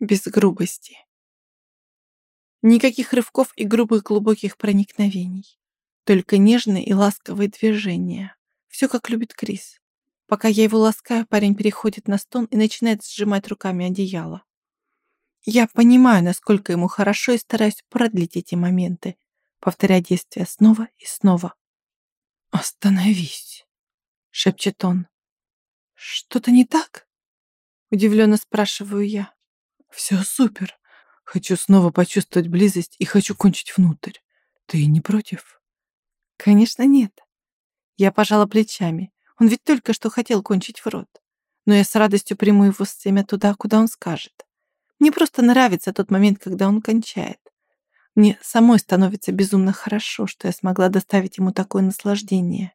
без грубости. Никаких рывков и грубых глубоких проникновений. Только нежные и ласковые движения. Все как любит Крис. Пока я его ласкаю, парень переходит на стон и начинает сжимать руками одеяло. Я понимаю, насколько ему хорошо и стараюсь продлить эти моменты, повторяя действия снова и снова. «Остановись!» — шепчет он. «Что-то не так?» — удивленно спрашиваю я. «Все супер. Хочу снова почувствовать близость и хочу кончить внутрь. Ты не против?» «Конечно нет». Я пожала плечами. Он ведь только что хотел кончить в рот. Но я с радостью приму его семя туда, куда он скажет. Мне просто нравится тот момент, когда он кончает. Мне самой становится безумно хорошо, что я смогла доставить ему такое наслаждение.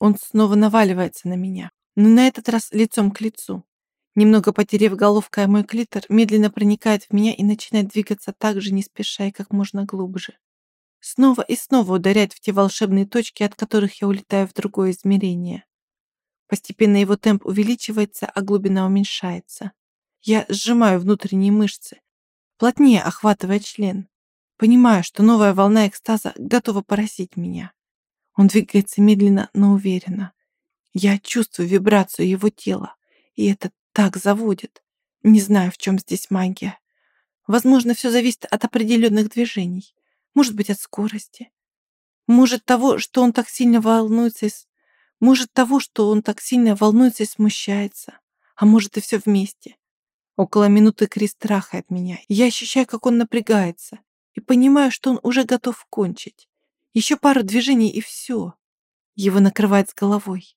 Он снова наваливается на меня, но на этот раз лицом к лицу. Немного потеряв головкой мой клитор, медленно проникает в меня и начинает двигаться так же не спеша и как можно глубже. Снова и снова ударяет в те волшебные точки, от которых я улетаю в другое измерение. Постепенно его темп увеличивается, а глубина уменьшается. Я сжимаю внутренние мышцы, плотнее охватывая член. Понимаю, что новая волна экстаза готова поразить меня. Он двигается медленно, но уверенно. Я чувствую вибрацию его тела, и это так заводит. Не знаю, в чем здесь магия. Возможно, все зависит от определенных движений. Может быть, от скорости. Может, того, что он так сильно волнуется и... Может, того, что он так сильно волнуется и смущается. А может, и все вместе. Около минуты Крис трахает меня. Я ощущаю, как он напрягается. И понимаю, что он уже готов кончить. Еще пару движений и все. Его накрывает с головой.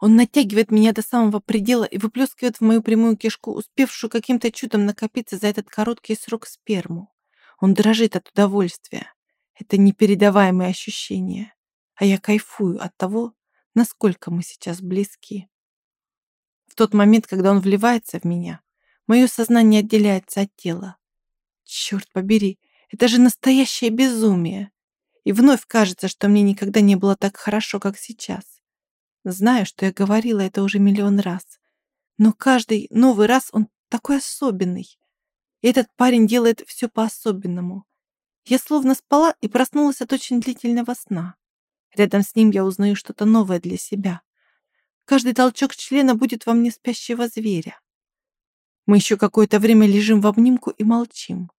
Он натягивает меня до самого предела и выплескивает в мою прямую кишку, успевшую каким-то чудом накопиться за этот короткий срок сперму. Он дрожит от удовольствия. Это непередаваемые ощущения. А я кайфую от того, насколько мы сейчас близки. В тот момент, когда он вливается в меня, Мое сознание отделяется от тела. Черт побери, это же настоящее безумие. И вновь кажется, что мне никогда не было так хорошо, как сейчас. Знаю, что я говорила это уже миллион раз. Но каждый новый раз он такой особенный. И этот парень делает все по-особенному. Я словно спала и проснулась от очень длительного сна. Рядом с ним я узнаю что-то новое для себя. Каждый толчок члена будет во мне спящего зверя. Мы еще какое-то время лежим в обнимку и молчим.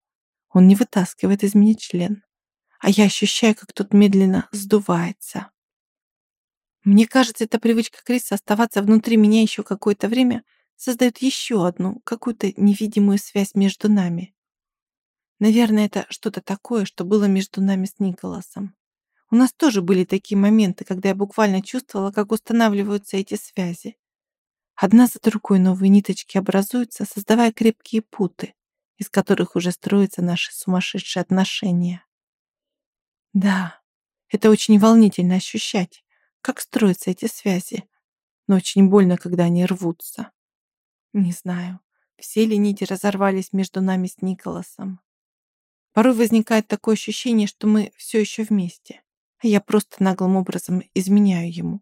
Он не вытаскивает из меня член, а я ощущаю, как тот медленно сдувается. Мне кажется, эта привычка Криса оставаться внутри меня еще какое-то время создает еще одну, какую-то невидимую связь между нами. Наверное, это что-то такое, что было между нами с Николасом. У нас тоже были такие моменты, когда я буквально чувствовала, как устанавливаются эти связи. Одна за другой новые ниточки образуются, создавая крепкие путы, из которых уже строятся наши сумасшедшие отношения. Да, это очень волнительно ощущать, как строятся эти связи, но очень больно, когда они рвутся. Не знаю, все ли нити разорвались между нами с Николасом. Порой возникает такое ощущение, что мы все еще вместе, а я просто наглым образом изменяю ему.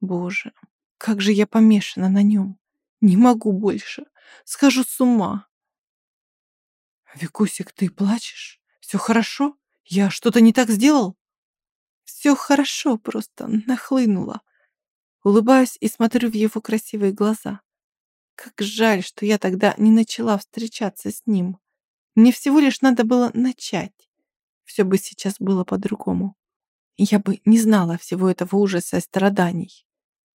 Боже, как же я помешана на нем. Не могу больше. Схожу с ума. Викусик, ты плачешь? Все хорошо? Я что-то не так сделал? Все хорошо, просто нахлынуло. Улыбаюсь и смотрю в его красивые глаза. Как жаль, что я тогда не начала встречаться с ним. Мне всего лишь надо было начать. Все бы сейчас было по-другому. Я бы не знала всего этого ужаса и страданий.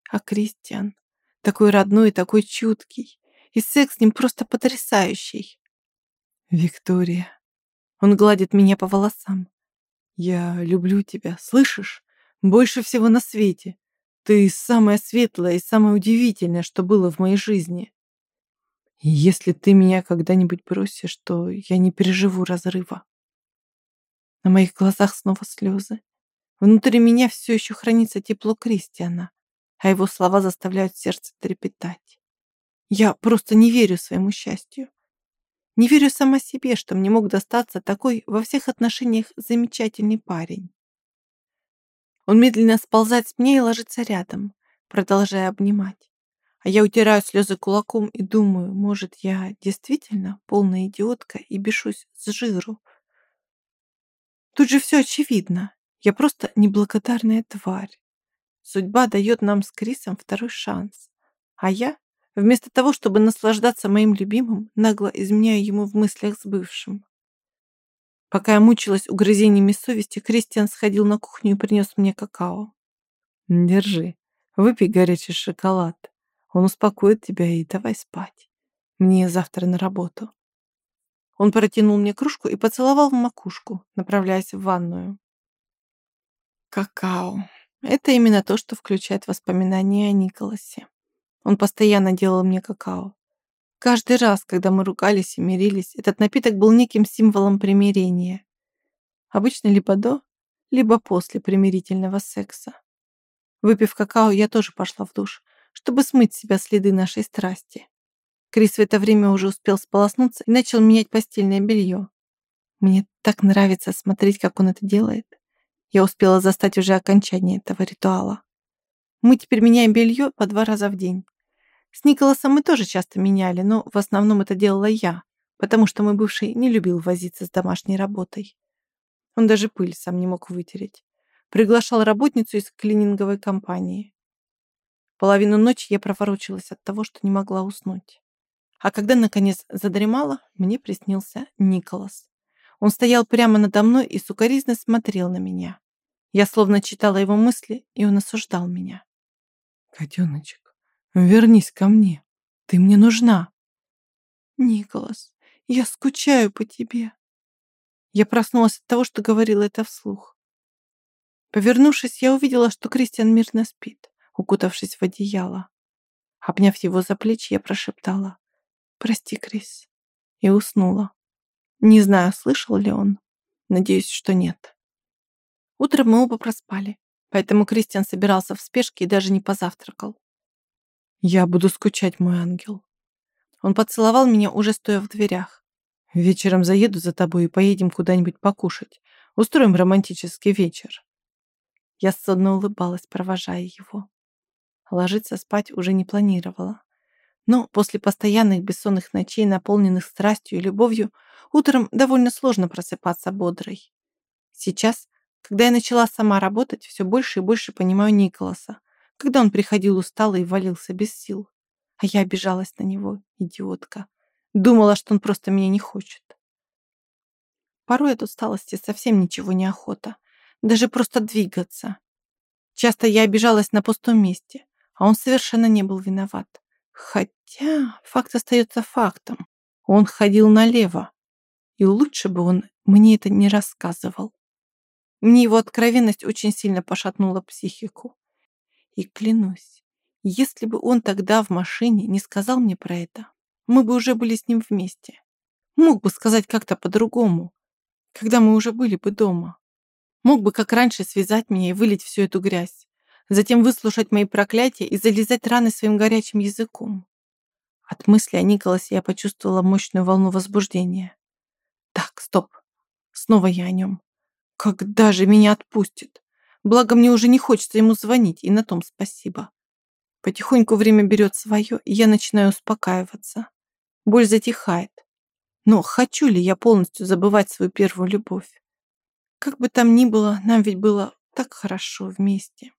А Кристиан такой родной такой чуткий. И секс с ним просто потрясающий. Виктория. Он гладит меня по волосам. Я люблю тебя, слышишь? Больше всего на свете. Ты самое светлое и самое удивительное, что было в моей жизни. И если ты меня когда-нибудь бросишь, то я не переживу разрыва. На моих глазах снова слезы. Внутри меня все еще хранится тепло Кристиана а его слова заставляют сердце трепетать. Я просто не верю своему счастью. Не верю сама себе, что мне мог достаться такой во всех отношениях замечательный парень. Он медленно сползает с меня и ложится рядом, продолжая обнимать. А я утираю слезы кулаком и думаю, может, я действительно полная идиотка и бешусь с жиру. Тут же все очевидно. Я просто неблагодарная тварь. Судьба дает нам с Крисом второй шанс. А я, вместо того, чтобы наслаждаться моим любимым, нагло изменяю ему в мыслях с бывшим. Пока я мучилась угрызениями совести, Кристиан сходил на кухню и принес мне какао. «Держи, выпей горячий шоколад. Он успокоит тебя и давай спать. Мне завтра на работу». Он протянул мне кружку и поцеловал в макушку, направляясь в ванную. Какао. Это именно то, что включает воспоминания о Николасе. Он постоянно делал мне какао. Каждый раз, когда мы ругались и мирились, этот напиток был неким символом примирения. Обычно либо до, либо после примирительного секса. Выпив какао, я тоже пошла в душ, чтобы смыть с себя следы нашей страсти. Крис в это время уже успел сполоснуться и начал менять постельное белье. Мне так нравится смотреть, как он это делает. Я успела застать уже окончание этого ритуала. Мы теперь меняем белье по два раза в день. С Николасом мы тоже часто меняли, но в основном это делала я, потому что мой бывший не любил возиться с домашней работой. Он даже пыль сам не мог вытереть. Приглашал работницу из клининговой компании. Половину ночи я проворочилась от того, что не могла уснуть. А когда, наконец, задремала, мне приснился Николас. Он стоял прямо надо мной и сукоризно смотрел на меня. Я словно читала его мысли, и он осуждал меня. «Котеночек, вернись ко мне. Ты мне нужна». «Николас, я скучаю по тебе». Я проснулась от того, что говорила это вслух. Повернувшись, я увидела, что Кристиан мирно спит, укутавшись в одеяло. Обняв его за плечи, я прошептала «Прости, Крис», и уснула. Не знаю, слышал ли он. Надеюсь, что нет. Утром мы оба проспали, поэтому Кристиан собирался в спешке и даже не позавтракал. «Я буду скучать, мой ангел». Он поцеловал меня, уже стоя в дверях. «Вечером заеду за тобой и поедем куда-нибудь покушать. Устроим романтический вечер». Я сонно улыбалась, провожая его. Ложиться спать уже не планировала. Но после постоянных бессонных ночей, наполненных страстью и любовью, утром довольно сложно просыпаться бодрой. Сейчас, когда я начала сама работать, все больше и больше понимаю Николаса, когда он приходил усталый и валился без сил. А я обижалась на него, идиотка. Думала, что он просто меня не хочет. Порой от усталости совсем ничего не охота. Даже просто двигаться. Часто я обижалась на пустом месте, а он совершенно не был виноват. Хотя факт остается фактом. Он ходил налево. И лучше бы он мне это не рассказывал. Мне его откровенность очень сильно пошатнула психику. И клянусь, если бы он тогда в машине не сказал мне про это, мы бы уже были с ним вместе. Мог бы сказать как-то по-другому, когда мы уже были бы дома. Мог бы, как раньше, связать меня и вылить всю эту грязь затем выслушать мои проклятия и залезать раны своим горячим языком. От мысли о Николасе я почувствовала мощную волну возбуждения. Так, стоп. Снова я о нем. Когда же меня отпустит? Благо мне уже не хочется ему звонить, и на том спасибо. Потихоньку время берет свое, и я начинаю успокаиваться. Боль затихает. Но хочу ли я полностью забывать свою первую любовь? Как бы там ни было, нам ведь было так хорошо вместе.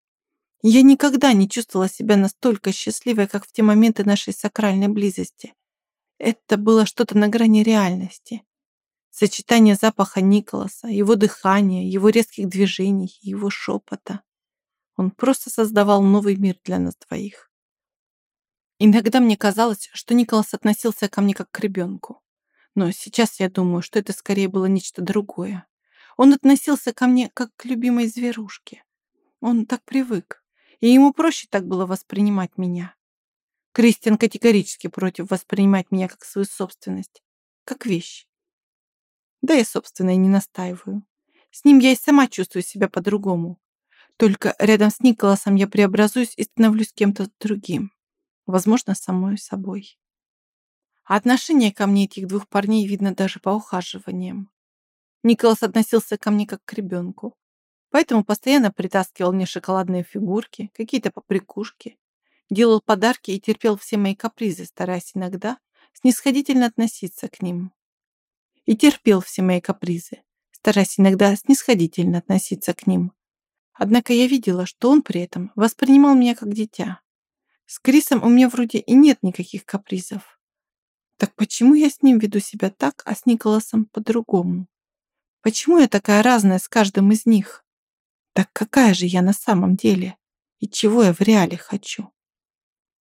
Я никогда не чувствовала себя настолько счастливой, как в те моменты нашей сакральной близости. Это было что-то на грани реальности. Сочетание запаха Николаса, его дыхания, его резких движений, его шепота. Он просто создавал новый мир для нас двоих. Иногда мне казалось, что Николас относился ко мне как к ребенку. Но сейчас я думаю, что это скорее было нечто другое. Он относился ко мне как к любимой зверушке. Он так привык и ему проще так было воспринимать меня. Кристиан категорически против воспринимать меня как свою собственность, как вещь. Да я, собственно, и не настаиваю. С ним я и сама чувствую себя по-другому. Только рядом с Николасом я преобразуюсь и становлюсь кем-то другим. Возможно, самой собой. А отношение ко мне этих двух парней видно даже по ухаживаниям. Николас относился ко мне как к ребенку. Поэтому постоянно притаскивал мне шоколадные фигурки, какие-то поприкушки. делал подарки и терпел все мои капризы, стараясь иногда снисходительно относиться к ним. И терпел все мои капризы, стараясь иногда снисходительно относиться к ним. Однако я видела, что он при этом воспринимал меня как дитя. С Крисом у меня вроде и нет никаких капризов. Так почему я с ним веду себя так, а с Николасом по-другому? Почему я такая разная с каждым из них? Так какая же я на самом деле? И чего я в реале хочу?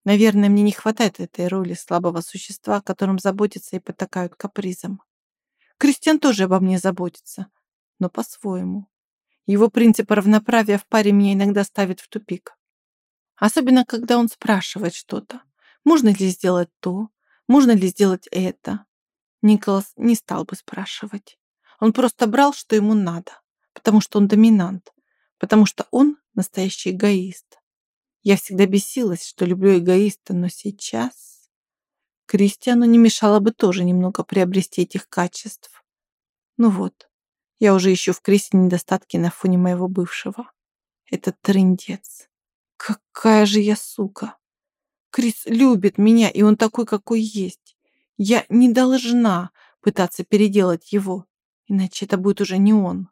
Наверное, мне не хватает этой роли слабого существа, которым заботятся и потакают капризом. Кристиан тоже обо мне заботится, но по-своему. Его принцип равноправия в паре меня иногда ставит в тупик. Особенно, когда он спрашивает что-то. Можно ли сделать то? Можно ли сделать это? Николас не стал бы спрашивать. Он просто брал, что ему надо, потому что он доминант, потому что он настоящий эгоист. Я всегда бесилась, что люблю эгоиста, но сейчас... Кристиану не мешало бы тоже немного приобрести этих качеств. Ну вот, я уже ищу в Кристе недостатки на фоне моего бывшего. Это трындец. Какая же я сука. Крис любит меня, и он такой, какой есть. Я не должна пытаться переделать его, иначе это будет уже не он.